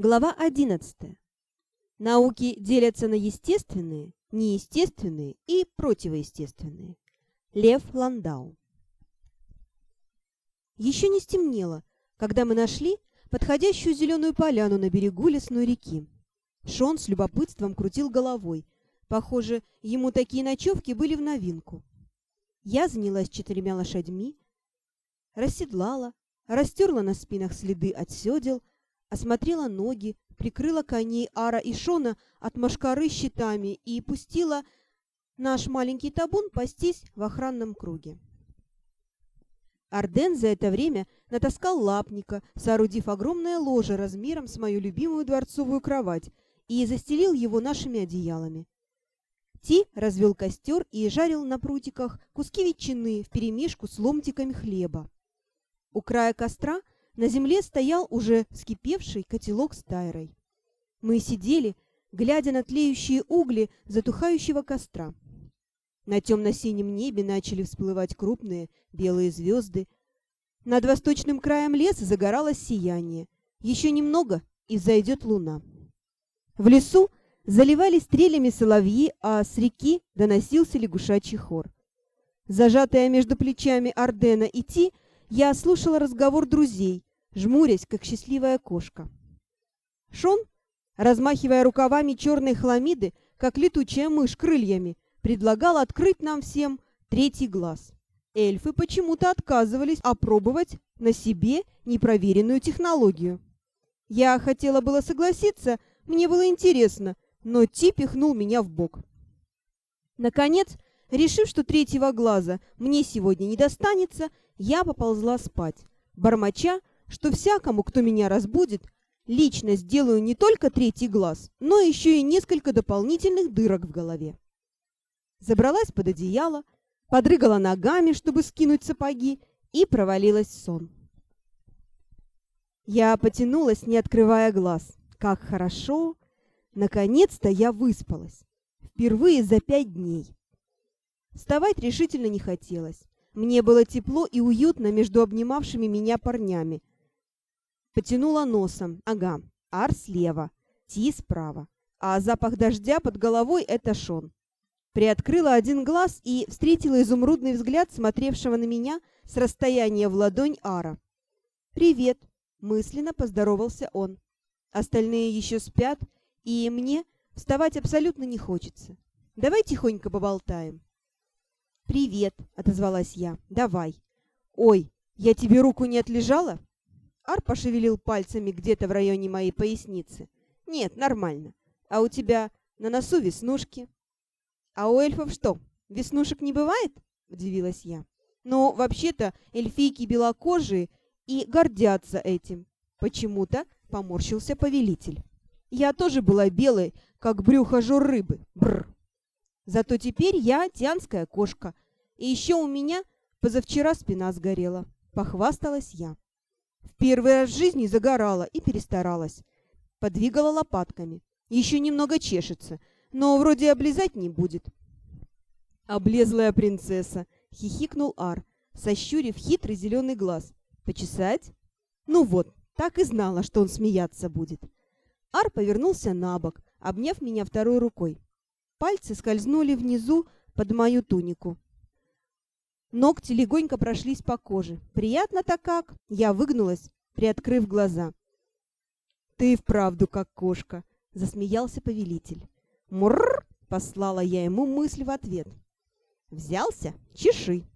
Глава 11. Науки делятся на естественные, неестественные и противоестественные. Лев Ландау. Еще не стемнело, когда мы нашли подходящую зеленую поляну на берегу лесной реки. Шон с любопытством крутил головой. Похоже, ему такие ночевки были в новинку. Я занялась четырьмя лошадьми, расседлала, растерла на спинах следы от седел, осмотрела ноги, прикрыла коней Ара и Шона от машкары щитами и пустила наш маленький табун пастись в охранном круге. Арден за это время натаскал лапника, соорудив огромное ложе размером с мою любимую дворцовую кровать, и застелил его нашими одеялами. Ти развел костер и жарил на прутиках куски ветчины вперемешку с ломтиками хлеба. У края костра – на земле стоял уже вскипевший котелок с тайрой. Мы сидели, глядя на тлеющие угли затухающего костра. На темно-синем небе начали всплывать крупные белые звезды. Над восточным краем леса загоралось сияние. Еще немного, и зайдет луна. В лесу заливались стрелями соловьи, а с реки доносился лягушачий хор. Зажатая между плечами Ардена и Ти, я слушала разговор друзей, жмурясь, как счастливая кошка. Шон, размахивая рукавами черной хламиды, как летучая мышь крыльями, предлагал открыть нам всем третий глаз. Эльфы почему-то отказывались опробовать на себе непроверенную технологию. Я хотела было согласиться, мне было интересно, но Ти пихнул меня в бок. Наконец, решив, что третьего глаза мне сегодня не достанется, я поползла спать, бормоча, что всякому, кто меня разбудит, лично сделаю не только третий глаз, но еще и несколько дополнительных дырок в голове. Забралась под одеяло, подрыгала ногами, чтобы скинуть сапоги, и провалилась в сон. Я потянулась, не открывая глаз. Как хорошо! Наконец-то я выспалась. Впервые за пять дней. Вставать решительно не хотелось. Мне было тепло и уютно между обнимавшими меня парнями, Потянула носом. Ага, Ар слева, Ти справа. А запах дождя под головой — это Шон. Приоткрыла один глаз и встретила изумрудный взгляд смотревшего на меня с расстояния в ладонь Ара. «Привет!» — мысленно поздоровался он. Остальные еще спят, и мне вставать абсолютно не хочется. Давай тихонько поболтаем. «Привет!» — отозвалась я. «Давай!» «Ой, я тебе руку не отлежала?» Ар пошевелил пальцами где-то в районе моей поясницы. «Нет, нормально. А у тебя на носу веснушки». «А у эльфов что, веснушек не бывает?» — удивилась я. «Но вообще-то эльфийки белокожие и гордятся этим». Почему-то поморщился повелитель. «Я тоже была белой, как брюхо жор рыбы. Бррр. Зато теперь я тианская кошка. И еще у меня позавчера спина сгорела», — похвасталась я. В первый раз в жизни загорала и перестаралась. Подвигала лопатками. Еще немного чешется, но вроде облизать не будет. «Облезлая принцесса!» — хихикнул Ар, сощурив хитрый зеленый глаз. «Почесать?» «Ну вот, так и знала, что он смеяться будет». Ар повернулся на бок, обняв меня второй рукой. Пальцы скользнули внизу под мою тунику. Ногти легонько прошлись по коже. Приятно-то как. Я выгнулась, приоткрыв глаза. «Ты вправду как кошка!» — засмеялся повелитель. «Мурр!» — послала я ему мысль в ответ. «Взялся? Чеши!»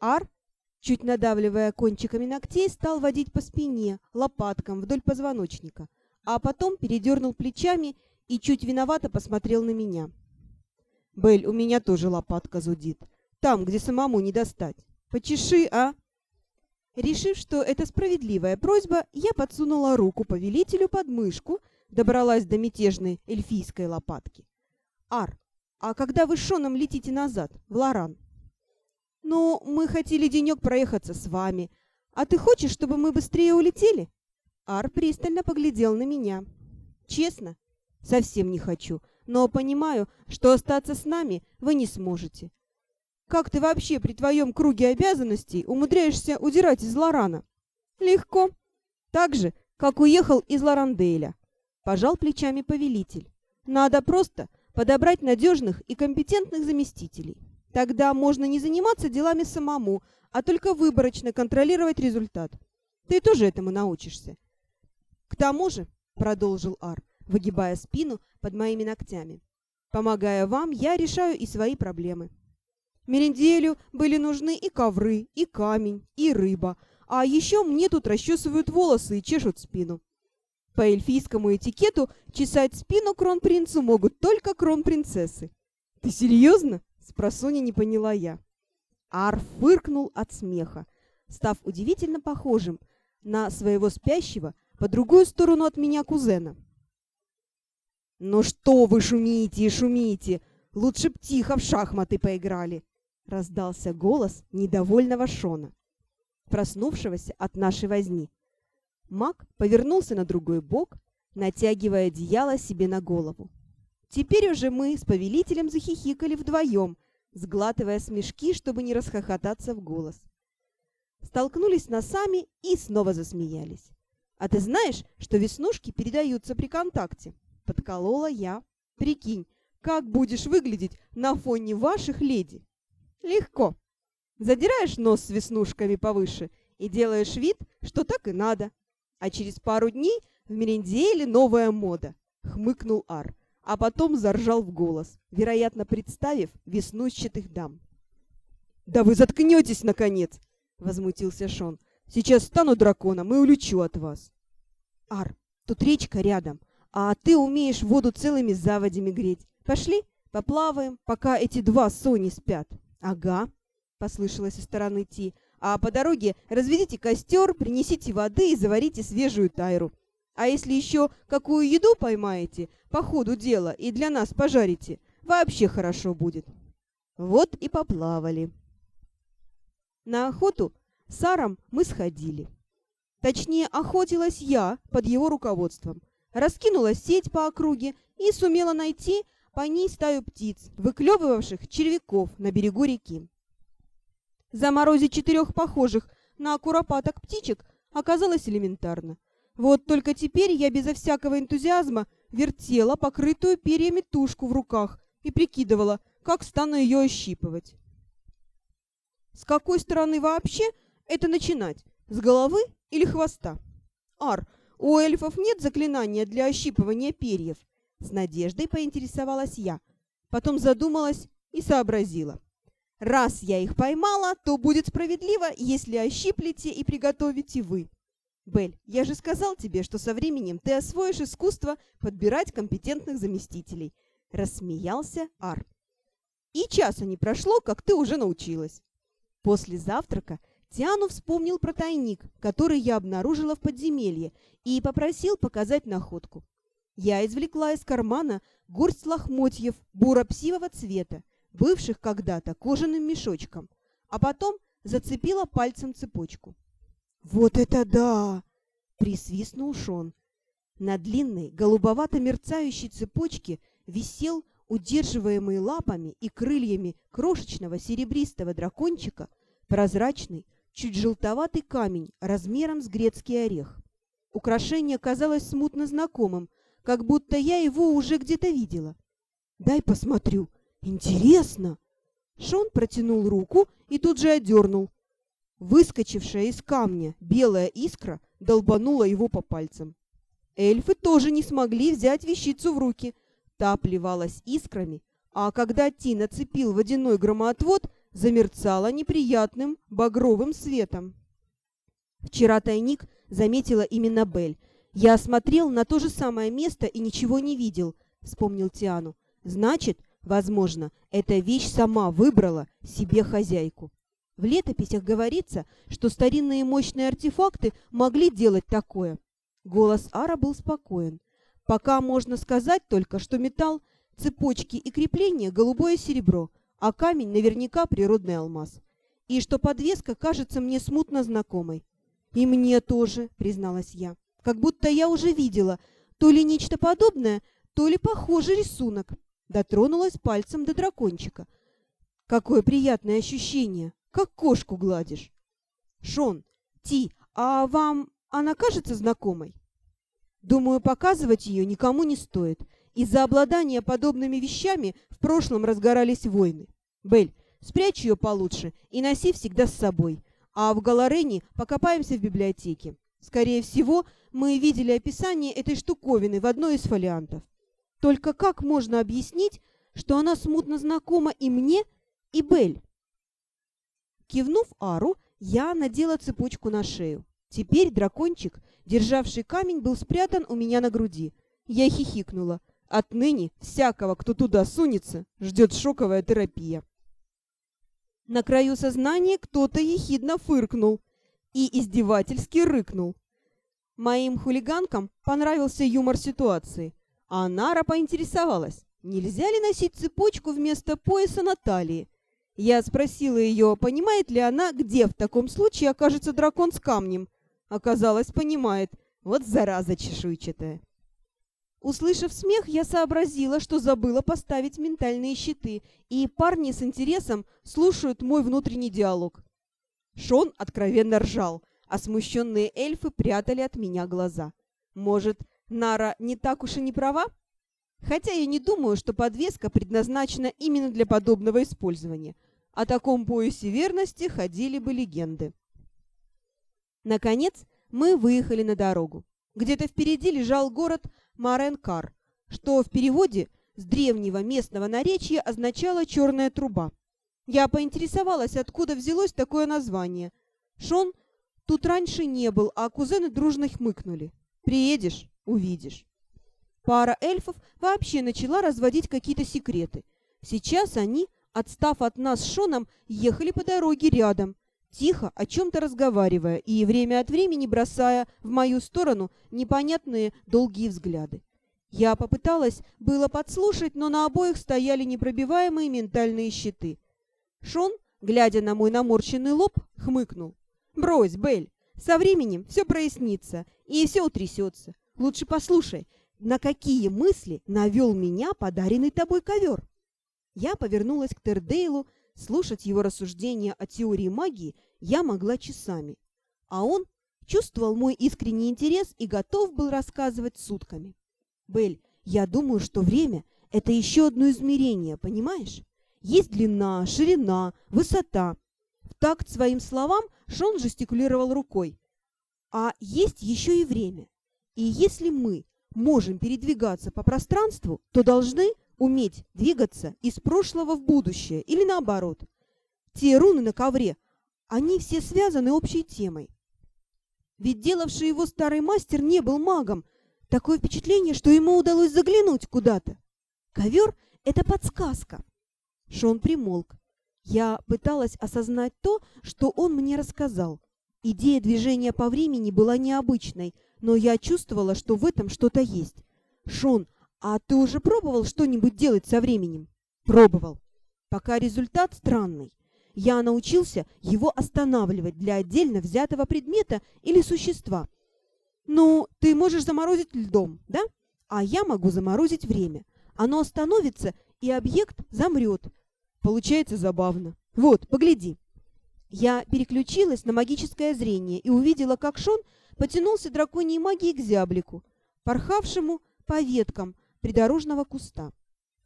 Ар, чуть надавливая кончиками ногтей, стал водить по спине, лопаткам вдоль позвоночника, а потом передернул плечами и чуть виновато посмотрел на меня. «Бель, у меня тоже лопатка зудит там, где самому не достать. Почеши, а?» Решив, что это справедливая просьба, я подсунула руку повелителю под мышку, добралась до мятежной эльфийской лопатки. «Ар, а когда вы с Шоном летите назад, в Лоран?» «Ну, мы хотели денек проехаться с вами. А ты хочешь, чтобы мы быстрее улетели?» Ар пристально поглядел на меня. «Честно, совсем не хочу, но понимаю, что остаться с нами вы не сможете. Как ты вообще при твоем круге обязанностей умудряешься удирать из Лорана? Легко. Так же, как уехал из Ларандейля. Пожал плечами повелитель. Надо просто подобрать надежных и компетентных заместителей. Тогда можно не заниматься делами самому, а только выборочно контролировать результат. Ты тоже этому научишься. К тому же, продолжил Ар, выгибая спину под моими ногтями, помогая вам, я решаю и свои проблемы. Меренделю были нужны и ковры, и камень, и рыба, а еще мне тут расчесывают волосы и чешут спину. По эльфийскому этикету чесать спину кронпринцу могут только кронпринцессы. Ты серьезно? Спросони не поняла я. Ар фыркнул от смеха, став удивительно похожим на своего спящего по другую сторону от меня кузена. «Ну что вы шумите и шумите? Лучше б тихо в шахматы поиграли!» — раздался голос недовольного Шона, проснувшегося от нашей возни. Маг повернулся на другой бок, натягивая одеяло себе на голову. Теперь уже мы с повелителем захихикали вдвоем, сглатывая смешки, чтобы не расхохотаться в голос. Столкнулись носами и снова засмеялись. «А ты знаешь, что веснушки передаются при контакте?» Подколола я. «Прикинь, как будешь выглядеть на фоне ваших леди?» «Легко. Задираешь нос с веснушками повыше и делаешь вид, что так и надо. А через пару дней в Меренделе новая мода», — хмыкнул Ар а потом заржал в голос, вероятно, представив веснущатых дам. «Да вы заткнетесь, наконец!» — возмутился Шон. «Сейчас стану драконом и улечу от вас!» «Ар, тут речка рядом, а ты умеешь воду целыми заводями греть. Пошли, поплаваем, пока эти два Сони спят». «Ага», — послышалось со стороны Ти, «а по дороге разведите костер, принесите воды и заварите свежую тайру. А если еще какую еду поймаете по ходу дела и для нас пожарите, вообще хорошо будет. Вот и поплавали. На охоту с Саром мы сходили. Точнее, охотилась я под его руководством. Раскинула сеть по округе и сумела найти по ней стаю птиц, выклевывавших червяков на берегу реки. Заморозить четырех похожих на куропаток птичек оказалось элементарно. Вот только теперь я безо всякого энтузиазма вертела покрытую перьями тушку в руках и прикидывала, как стану ее ощипывать. С какой стороны вообще это начинать? С головы или хвоста? Ар, у эльфов нет заклинания для ощипывания перьев? С надеждой поинтересовалась я. Потом задумалась и сообразила. Раз я их поймала, то будет справедливо, если ощиплете и приготовите вы. Бель, я же сказал тебе, что со временем ты освоишь искусство подбирать компетентных заместителей. Рассмеялся Ар. И часа не прошло, как ты уже научилась. После завтрака Тиану вспомнил про тайник, который я обнаружила в подземелье, и попросил показать находку. Я извлекла из кармана горсть лохмотьев буро-псивого цвета, бывших когда-то кожаным мешочком, а потом зацепила пальцем цепочку. «Вот это да!» — присвистнул Шон. На длинной, голубовато-мерцающей цепочке висел, удерживаемый лапами и крыльями крошечного серебристого дракончика, прозрачный, чуть желтоватый камень размером с грецкий орех. Украшение казалось смутно знакомым, как будто я его уже где-то видела. «Дай посмотрю. Интересно!» Шон протянул руку и тут же одернул, Выскочившая из камня белая искра долбанула его по пальцам. Эльфы тоже не смогли взять вещицу в руки. Та плевалась искрами, а когда Ти нацепил водяной громоотвод, замерцала неприятным багровым светом. Вчера тайник заметила именно Бель. Я осмотрел на то же самое место и ничего не видел, вспомнил Тиану. Значит, возможно, эта вещь сама выбрала себе хозяйку. В летописях говорится, что старинные мощные артефакты могли делать такое. Голос Ара был спокоен. Пока можно сказать только, что металл, цепочки и крепления – голубое серебро, а камень наверняка природный алмаз. И что подвеска кажется мне смутно знакомой. «И мне тоже», — призналась я. «Как будто я уже видела то ли нечто подобное, то ли похожий рисунок». Дотронулась пальцем до дракончика. «Какое приятное ощущение! как кошку гладишь. Шон, Ти, а вам она кажется знакомой? Думаю, показывать ее никому не стоит. Из-за обладания подобными вещами в прошлом разгорались войны. Бель, спрячь ее получше и носи всегда с собой. А в Галарене покопаемся в библиотеке. Скорее всего, мы видели описание этой штуковины в одной из фолиантов. Только как можно объяснить, что она смутно знакома и мне, и Бель? Кивнув Ару, я надела цепочку на шею. Теперь дракончик, державший камень, был спрятан у меня на груди. Я хихикнула. Отныне всякого, кто туда сунется, ждет шоковая терапия. На краю сознания кто-то ехидно фыркнул и издевательски рыкнул. Моим хулиганкам понравился юмор ситуации, а Нара поинтересовалась, нельзя ли носить цепочку вместо пояса на талии. Я спросила ее, понимает ли она, где в таком случае окажется дракон с камнем. Оказалось, понимает. Вот зараза чешуйчатая. Услышав смех, я сообразила, что забыла поставить ментальные щиты, и парни с интересом слушают мой внутренний диалог. Шон откровенно ржал, а смущенные эльфы прятали от меня глаза. Может, Нара не так уж и не права? Хотя я не думаю, что подвеска предназначена именно для подобного использования. О таком поясе верности ходили бы легенды. Наконец, мы выехали на дорогу. Где-то впереди лежал город Маренкар, что в переводе с древнего местного наречия означало «черная труба». Я поинтересовалась, откуда взялось такое название. Шон тут раньше не был, а кузены дружно хмыкнули. «Приедешь — увидишь». Пара эльфов вообще начала разводить какие-то секреты. Сейчас они, отстав от нас с Шоном, ехали по дороге рядом, тихо о чем-то разговаривая и время от времени бросая в мою сторону непонятные долгие взгляды. Я попыталась было подслушать, но на обоих стояли непробиваемые ментальные щиты. Шон, глядя на мой наморщенный лоб, хмыкнул. «Брось, Белль, со временем все прояснится, и все утрясется. Лучше послушай, на какие мысли навел меня подаренный тобой ковер?» Я повернулась к Тердейлу, слушать его рассуждения о теории магии я могла часами, а он чувствовал мой искренний интерес и готов был рассказывать сутками. «Белль, я думаю, что время — это еще одно измерение, понимаешь? Есть длина, ширина, высота». В такт своим словам Шон жестикулировал рукой. «А есть еще и время. И если мы можем передвигаться по пространству, то должны уметь двигаться из прошлого в будущее или наоборот. Те руны на ковре, они все связаны общей темой. Ведь делавший его старый мастер не был магом. Такое впечатление, что ему удалось заглянуть куда-то. Ковер — это подсказка. Шон примолк. Я пыталась осознать то, что он мне рассказал. Идея движения по времени была необычной, но я чувствовала, что в этом что-то есть. «Шон, а ты уже пробовал что-нибудь делать со временем?» «Пробовал. Пока результат странный. Я научился его останавливать для отдельно взятого предмета или существа. Ну, ты можешь заморозить льдом, да? А я могу заморозить время. Оно остановится, и объект замрет. Получается забавно. Вот, погляди. Я переключилась на магическое зрение и увидела, как Шон потянулся драконьей магией к зяблику, порхавшему по веткам придорожного куста.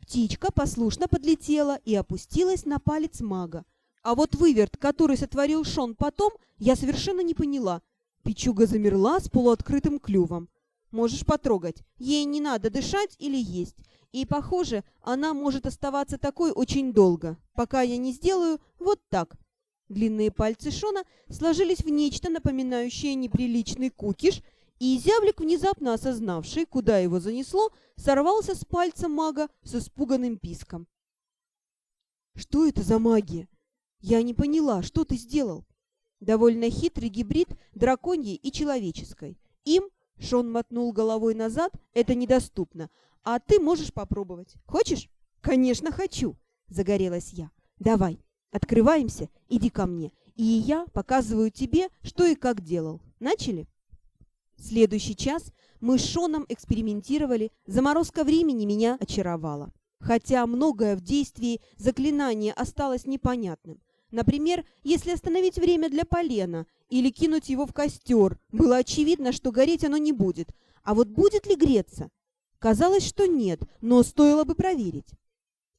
Птичка послушно подлетела и опустилась на палец мага. А вот выверт, который сотворил Шон потом, я совершенно не поняла. Печуга замерла с полуоткрытым клювом. Можешь потрогать. Ей не надо дышать или есть. И, похоже, она может оставаться такой очень долго, пока я не сделаю вот так. Длинные пальцы Шона сложились в нечто напоминающее неприличный кукиш, и зяблик, внезапно осознавший, куда его занесло, сорвался с пальца мага с испуганным писком. «Что это за магия? Я не поняла, что ты сделал?» Довольно хитрый гибрид драконьей и человеческой. Им, Шон мотнул головой назад, это недоступно, а ты можешь попробовать. Хочешь? Конечно, хочу, загорелась я. Давай, Открываемся, иди ко мне, и я показываю тебе, что и как делал. Начали? Следующий час мы с Шоном экспериментировали, заморозка времени меня очаровала. Хотя многое в действии заклинания осталось непонятным. Например, если остановить время для полена или кинуть его в костер, было очевидно, что гореть оно не будет, А вот будет ли греться? Казалось, что нет, но стоило бы проверить.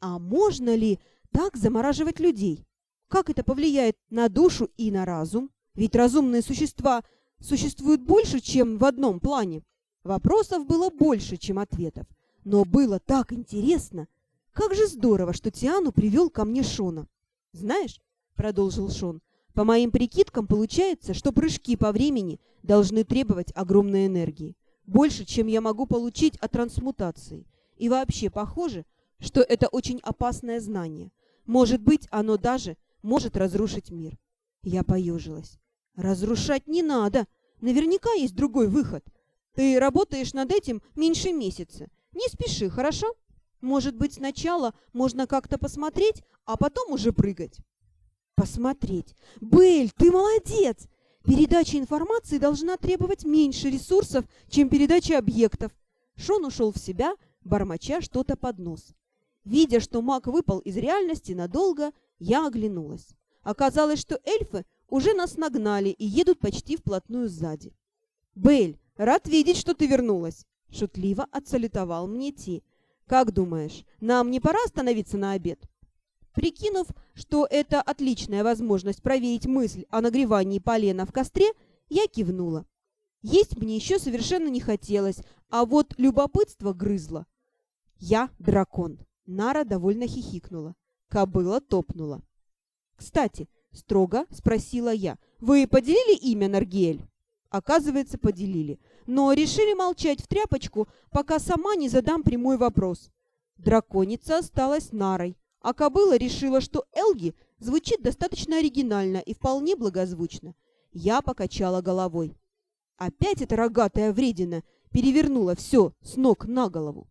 А можно ли так замораживать людей? Как это повлияет на душу и на разум? Ведь разумные существа существуют больше, чем в одном плане. Вопросов было больше, чем ответов. Но было так интересно. Как же здорово, что Тиану привел ко мне Шона. «Знаешь», — продолжил Шон, — «по моим прикидкам получается, что прыжки по времени должны требовать огромной энергии. Больше, чем я могу получить от трансмутации. И вообще похоже, что это очень опасное знание. Может быть, оно даже может разрушить мир». Я поежилась. «Разрушать не надо. Наверняка есть другой выход. Ты работаешь над этим меньше месяца. Не спеши, хорошо? Может быть, сначала можно как-то посмотреть, а потом уже прыгать». «Посмотреть? Белль, ты молодец! Передача информации должна требовать меньше ресурсов, чем передача объектов». Шон ушел в себя, бормоча что-то под нос. Видя, что маг выпал из реальности надолго, я оглянулась. Оказалось, что эльфы уже нас нагнали и едут почти вплотную сзади. «Белль, рад видеть, что ты вернулась!» Шутливо отсалютовал мне Ти. «Как думаешь, нам не пора остановиться на обед?» Прикинув, что это отличная возможность проверить мысль о нагревании полена в костре, я кивнула. Есть мне еще совершенно не хотелось, а вот любопытство грызло. Я дракон. Нара довольно хихикнула. Кобыла топнула. «Кстати, Строго спросила я. «Вы поделили имя, Наргиэль?» Оказывается, поделили. Но решили молчать в тряпочку, пока сама не задам прямой вопрос. Драконица осталась нарой, а кобыла решила, что Элги звучит достаточно оригинально и вполне благозвучно. Я покачала головой. Опять эта рогатая вредина перевернула все с ног на голову.